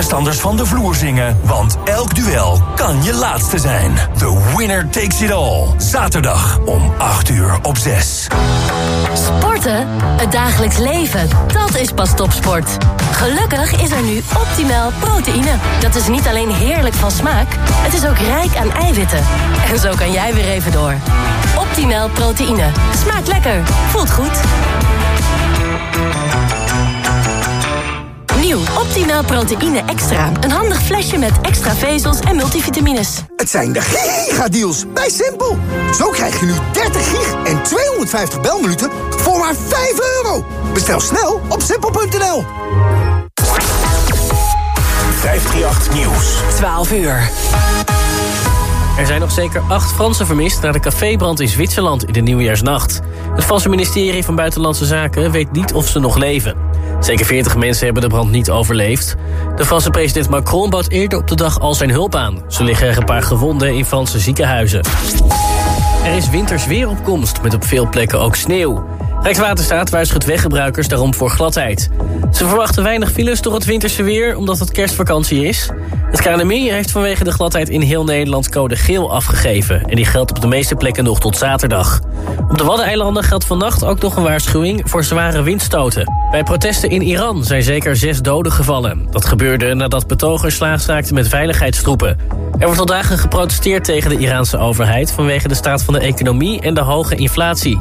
tegenstanders van de vloer zingen. Want elk duel kan je laatste zijn. The winner takes it all. Zaterdag om 8 uur op 6. Sporten? Het dagelijks leven. Dat is pas topsport. Gelukkig is er nu optimaal proteïne. Dat is niet alleen heerlijk van smaak, het is ook rijk aan eiwitten. En zo kan jij weer even door. Optimaal proteïne. Smaakt lekker. Voelt goed. Nieuw Optimaal Proteïne Extra. Een handig flesje met extra vezels en multivitamines. Het zijn de giga-deals bij Simpel. Zo krijg je nu 30 gig en 250 belminuten voor maar 5 euro. Bestel snel op simpel.nl. 538 Nieuws. 12 uur. Er zijn nog zeker acht Fransen vermist na de cafébrand in Zwitserland in de nieuwjaarsnacht. Het Franse ministerie van Buitenlandse Zaken weet niet of ze nog leven. Zeker 40 mensen hebben de brand niet overleefd. De Franse president Macron bood eerder op de dag al zijn hulp aan. Zo liggen er een paar gewonden in Franse ziekenhuizen. Er is winters weeropkomst met op veel plekken ook sneeuw. Rijkswaterstaat waarschuwt weggebruikers daarom voor gladheid. Ze verwachten weinig files door het winterse weer, omdat het kerstvakantie is. Het KNMI heeft vanwege de gladheid in heel Nederland code geel afgegeven. En die geldt op de meeste plekken nog tot zaterdag. Op de Waddeneilanden geldt vannacht ook nog een waarschuwing voor zware windstoten. Bij protesten in Iran zijn zeker zes doden gevallen. Dat gebeurde nadat betogers slaagstaakten met veiligheidstroepen. Er wordt al dagen geprotesteerd tegen de Iraanse overheid... vanwege de staat van de economie en de hoge inflatie.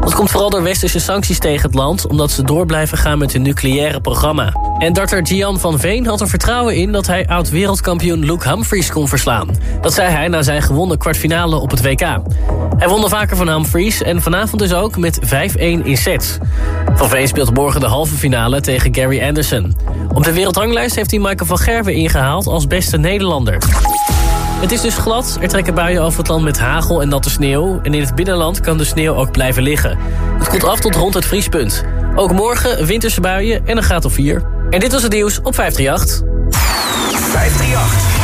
Dat komt vooral door westerse sancties tegen het land... omdat ze door blijven gaan met hun nucleaire programma. En darter Gian van Veen had er vertrouwen in... dat hij oud-wereldkampioen Luke Humphries kon verslaan. Dat zei hij na zijn gewonnen kwartfinale op het WK. Hij won vaker van Humphries en vanavond dus ook met 5-1 in sets. Van Veen speelt morgen de halve finale tegen Gary Anderson. Op de wereldranglijst heeft hij Michael van Gerwen ingehaald als beste Nederlander. Het is dus glad, er trekken buien over het land met hagel en natte sneeuw... en in het binnenland kan de sneeuw ook blijven liggen. Het koelt af tot rond het vriespunt. Ook morgen winterse buien en een graad of 4. En dit was het nieuws op 538. 538.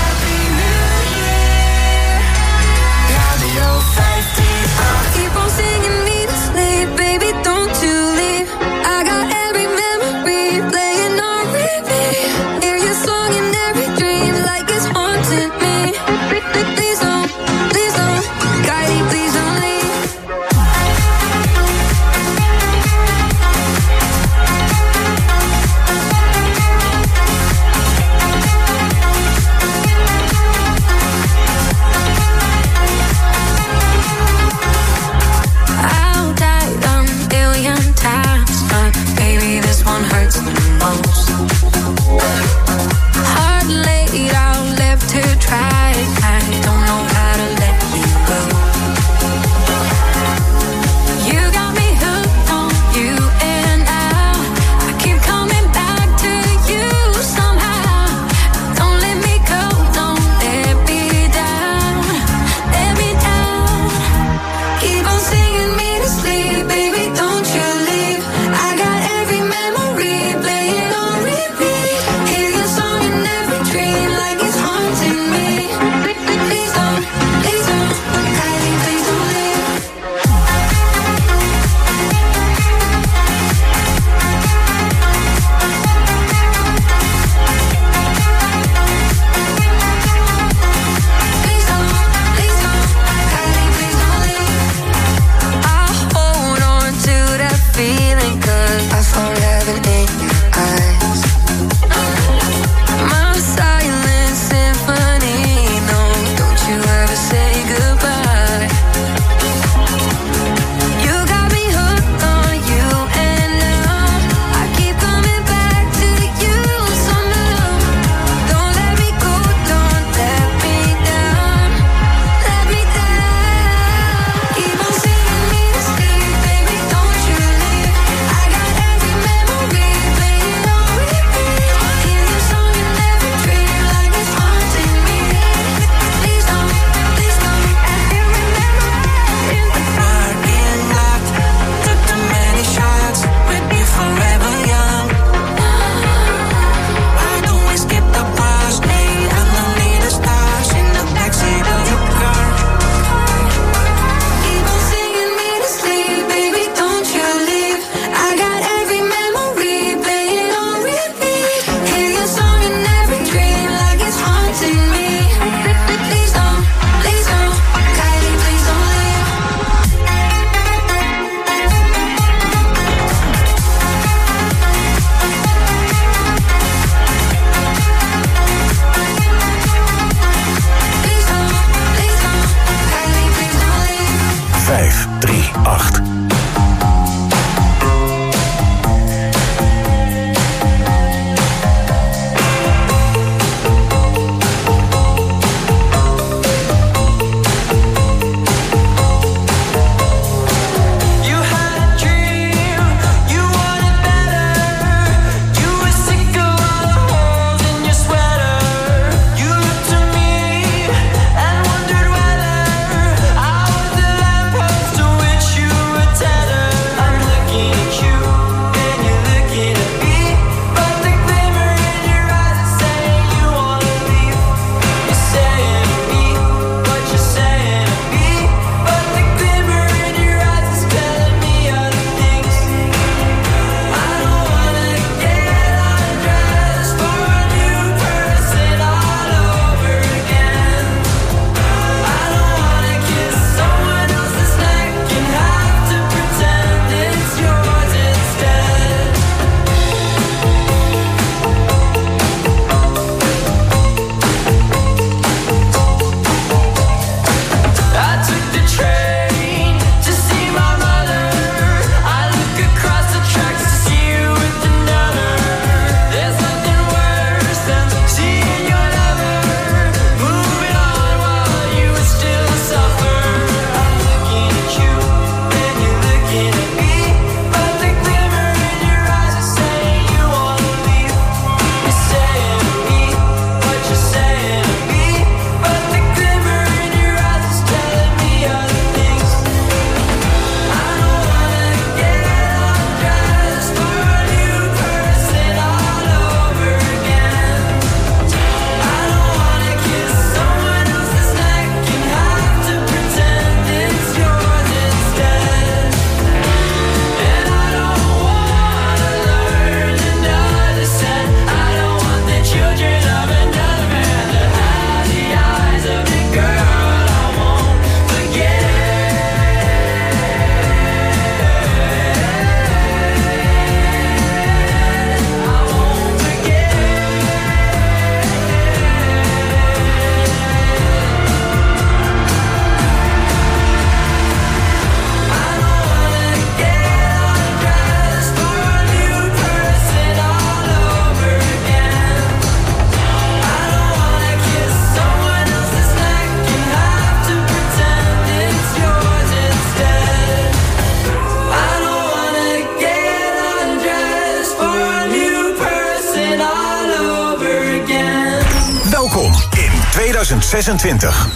2026.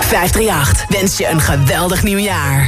538 wens je een geweldig nieuwjaar.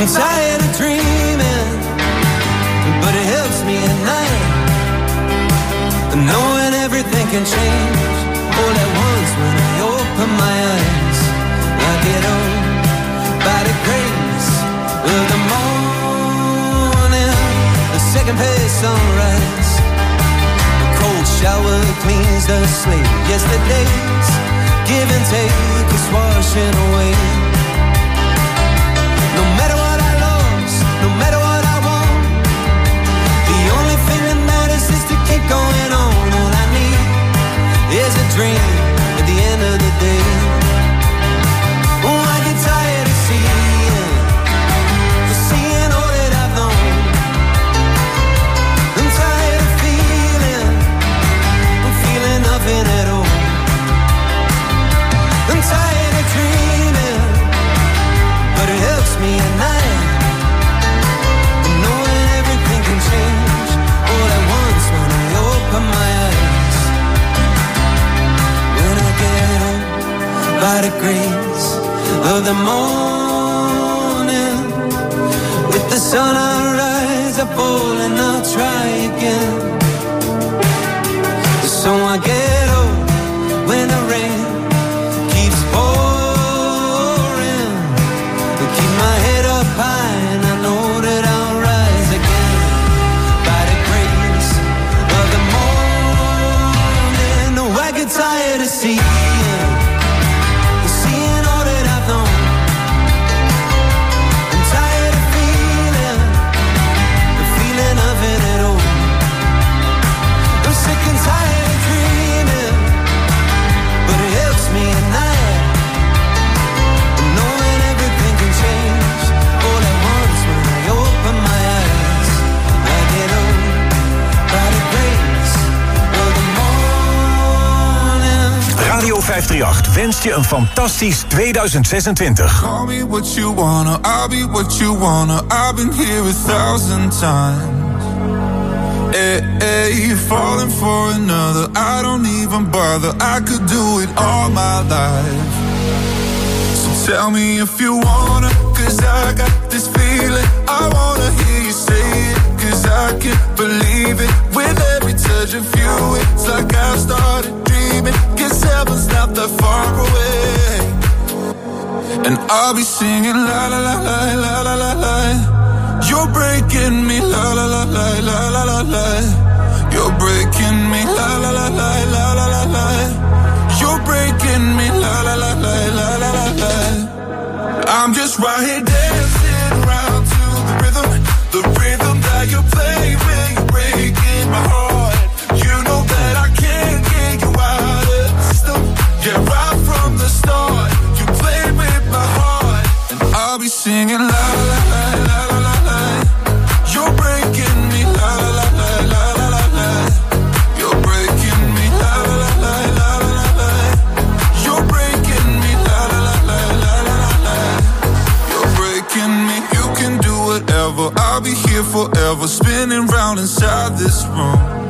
I'm tired of dreaming, but it helps me at night. Knowing everything can change all at once when I open my eyes. I get the morning, the second sunrise. The cold shower cleans the slate. Yesterday's give and take is washing away. No matter dream. By the grace of the morning. With the sun I rise, I fall and I'll try again. 538 wenst je een fantastisch 2026. Call me what you wanna, I'll be what you wanna. I've been here a thousand times. Hey, hey, falling for another, I don't even bother. I could do it all my life. So tell me if you wanna, cause I got this feeling. I wanna hear you say it, cause I can't believe it. With every touch of you, it's like I've started dreaming. Guess heaven's not that far away. And I'll be singing la la la la la la la la. You're breaking me la la la la la la la la. You're breaking me la la la la la la la la. You're breaking me la la la la la la la la. I'm just right here dancing around to the rhythm, the rhythm that you play when you're breaking Yeah, right from the start, you played with my heart, and I'll be singing la la la la la la. You're breaking me la la la la la la la. You're breaking me la la la la la la la. You're breaking me la la la la la la la. You're breaking me. You can do whatever. I'll be here forever, spinning round inside this room.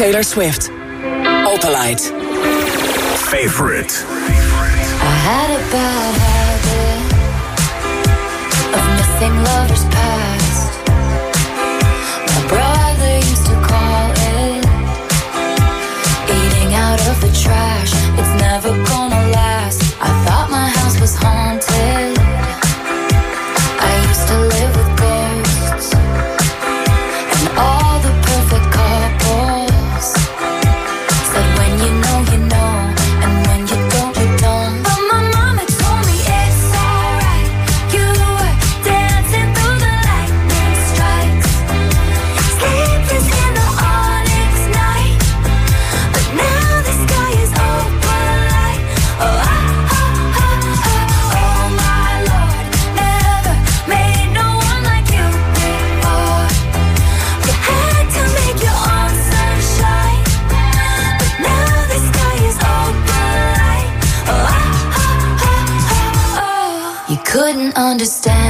Taylor Swift. Opalite. Favorite. I had a bad habit of missing lovers past. Understand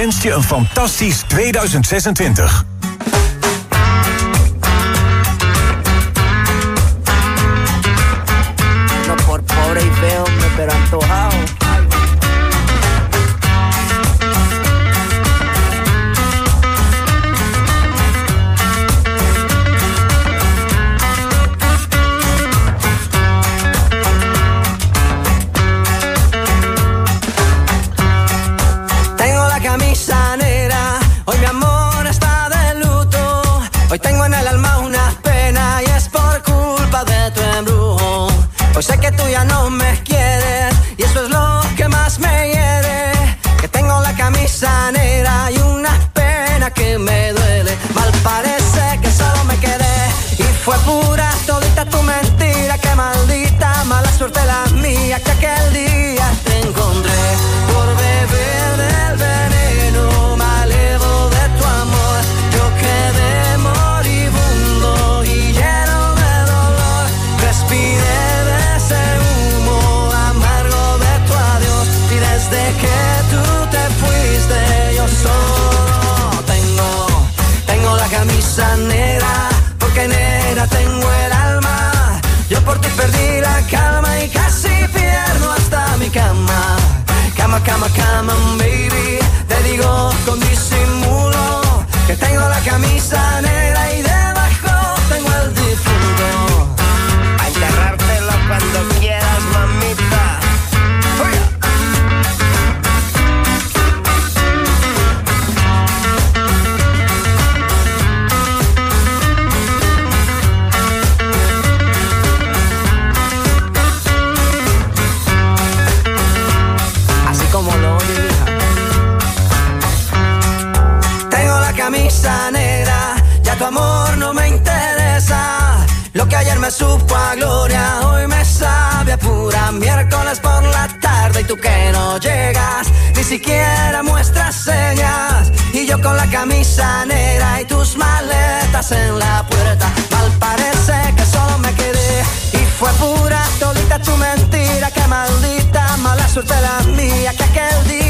Wens je een fantastisch 2026. que tú ya no me y tus maletas en la puerta. Mal parece que solo me quedé y fue pura solita tu mentira. Que maldita mala suerte la mía que aquel día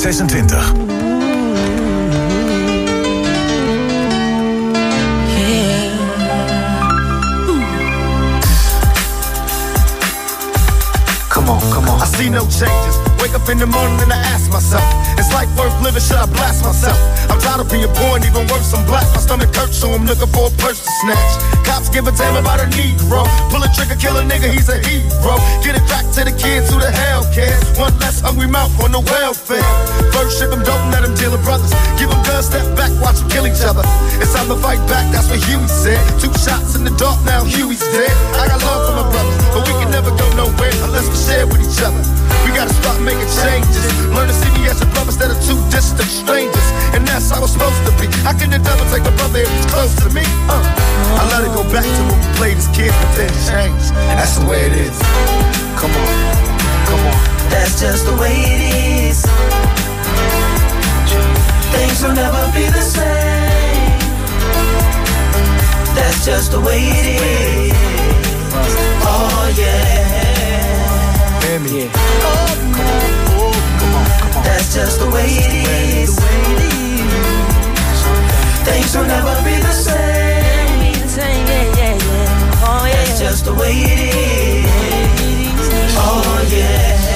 2026. A trigger, kill a nigga, he's a hero. Get it back to the kids who the hell cares. One less hungry mouth on the welfare. First ship them, don't let them deal with brothers. Give them guns, step back, watch them kill each other. It's time to fight back, that's what Huey said. Two shots in the dark, now Huey's dead. I got love for my brothers, but we can never go nowhere unless we share with each other. We gotta start making changes. Learn to see me as a brother instead of two distant strangers. And that's how it's supposed to be. How can devil take a brother if he's close to me? Uh. I let it go back to when we played as kids, but then changed. That's the way it is. Come on, come on. That's just the way it is. Things will never be the same. That's just the way it is. Oh yeah. Yeah. Oh, come on. Oh, come on, come on. That's just the way it is. Things will never be the same. Just the way it is. Oh yeah.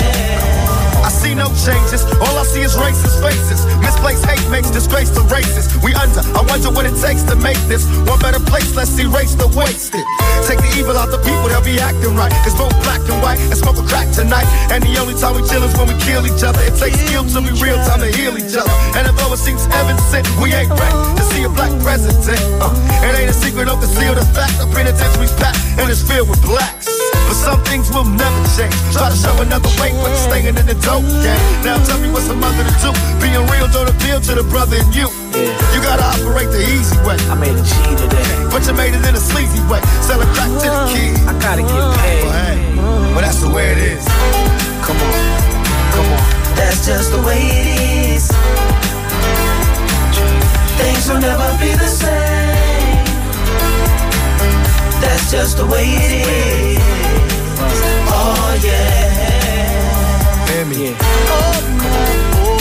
I see no changes. All I see is racist faces. Misplaced hate makes disgrace to races. We under, I wonder what it takes to make this one better place. Let's erase the wasted. Take the evil out the people, they'll be acting right. It's both black and white and smoke a crack tonight. And the only time we chill is when we kill each other. It takes skill to be real time to heal each other. And although it seems heaven sent, we ain't ready to see a black president. Uh, it ain't a secret, don't conceal the fact. The penitentiary's packed and it's filled with blacks. But some things will never change. Try to show another way, but staying in the dope game. Now tell me what's a mother to do. Being real don't appeal to the brother in you. You gotta operate the easy way. I made a G today. But you made it in a sleazy way. Selling crack to the kids. I gotta get paid. Well, hey, well, that's the way it is. Come on, come on. That's just the way it is. Things will never be the same. That's just the way it is. Yeah. Hear me.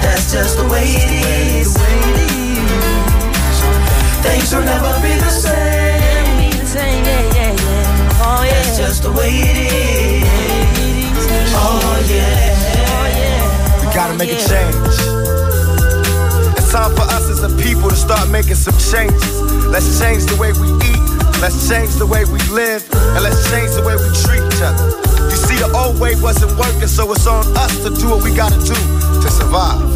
That's just the way it is. Things will never be the same. That's just the way it is. Oh yeah. We gotta make a change. It's time for us as a people to start making some changes. Let's change the way we eat. Let's change the way we live. And let's change the way we treat each other. You see, the old way wasn't working, so it's on us to do what we gotta do to survive.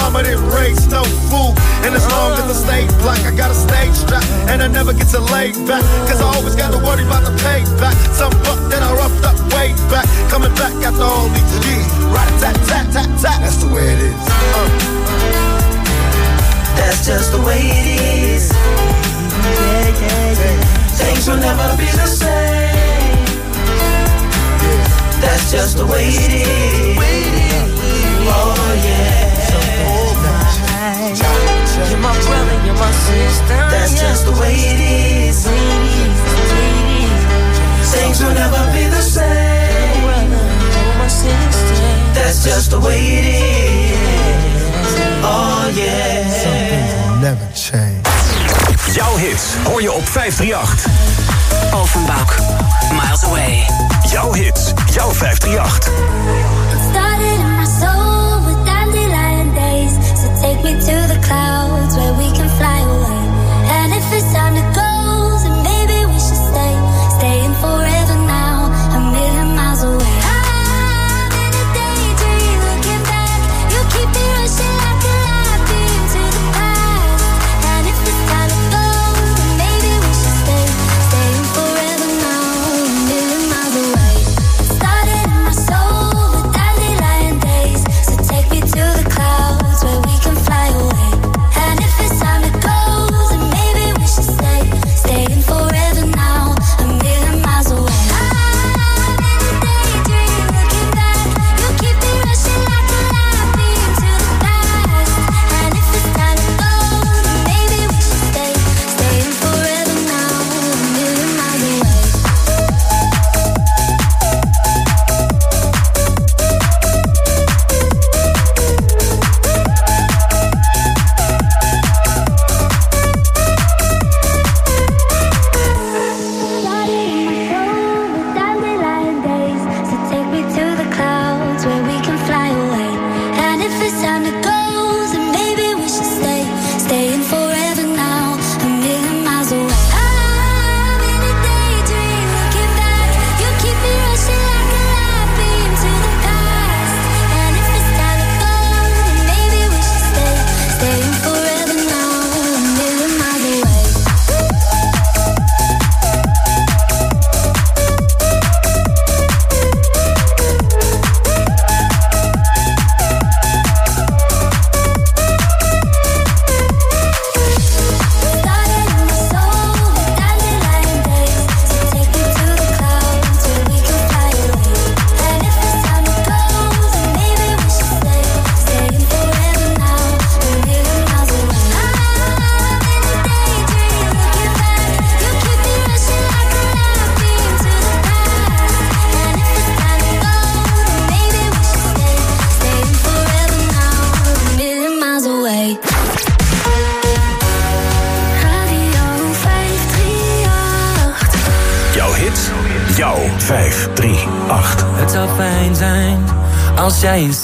My mama didn't raise no fool. And as long as I stay black, I got a stage strap. And I never get to lay back. Cause I always gotta worry about the payback. Some fuck that I roughed up way back. Coming back after all these years. Right, tat, tat, tat, tat. That's the way it is. Uh. That's just the way it is. Yeah, yeah, yeah. Things will never be the same. That's just the way it is. Oh yeah. You're my brother, you're my sister. That's just the way it is. Things will never be the same. That's just the way it is. Oh yeah. Never change. Jouw hits hoor je op 538. Offenbach, Miles Away. Jouw hits, jouw 538. Started in my soul me to the clouds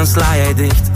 dan sla jij dicht.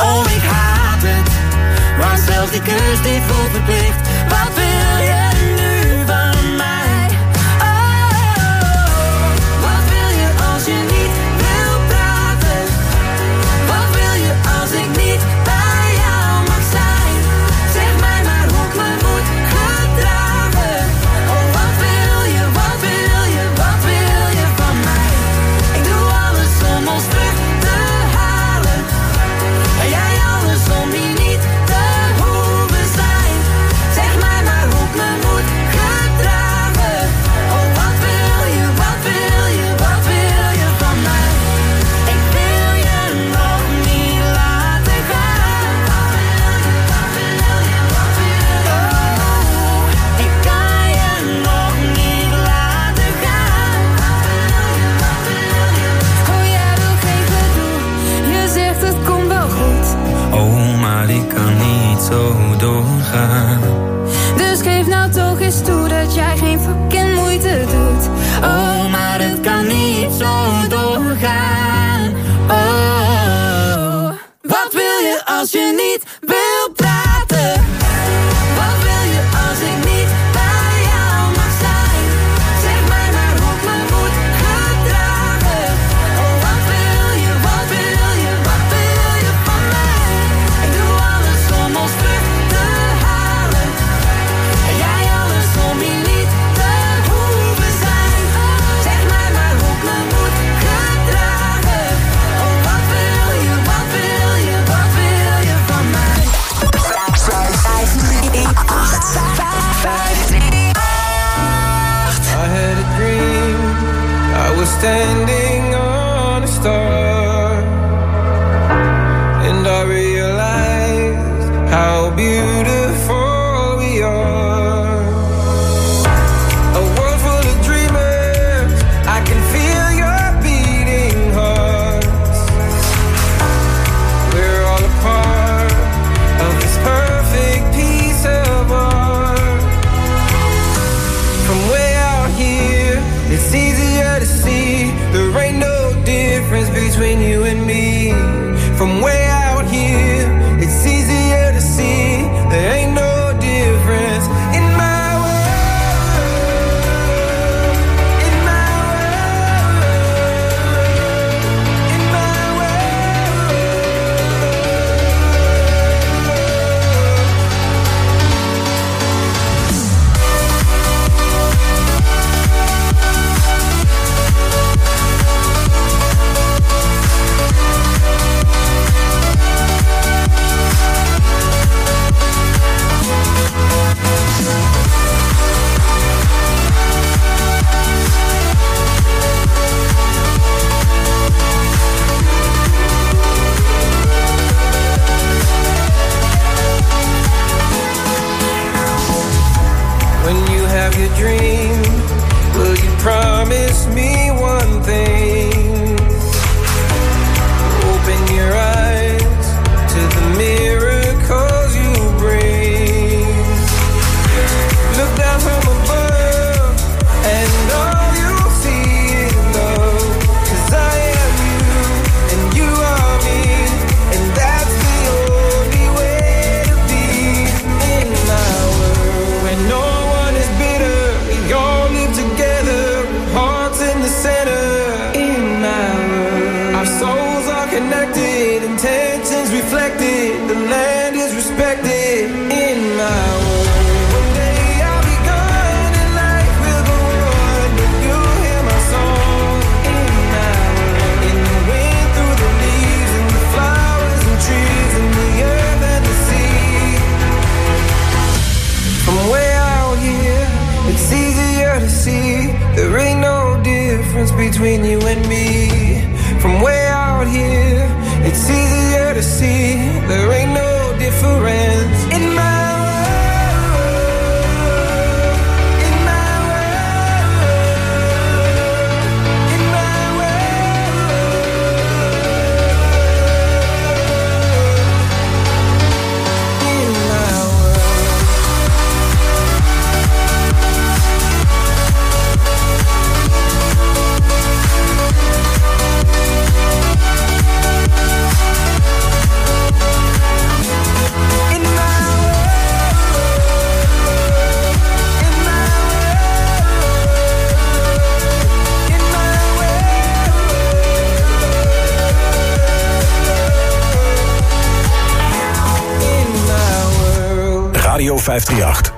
Radio 538.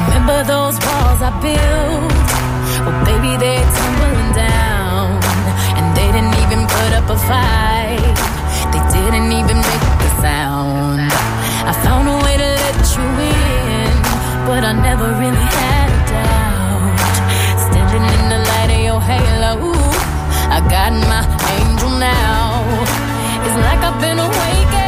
Remember those walls I built? Well, baby, they're tumbling down. And they didn't even put up a fight. They didn't even make a sound. I found a way to let you in, but I never really had I got my angel now. It's like I've been awakened.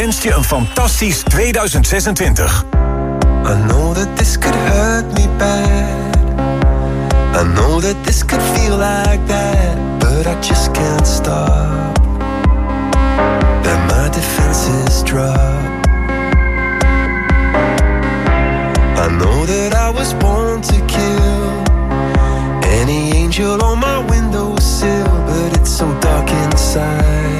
wenst je een fantastisch 2026. I know that this could hurt me bad. I know that this could feel like that. But I just can't stop. That my defenses drop. I know that I was born to kill any angel on my windowsill, but it's so dark inside.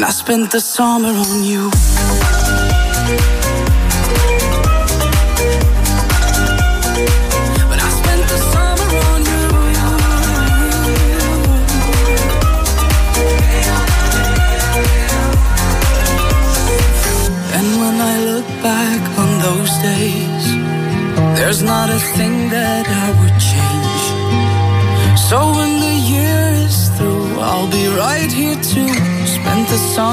When I spent the summer on you. Back on those days, there's not a thing that I would change. So when the year is through, I'll be right here to And to song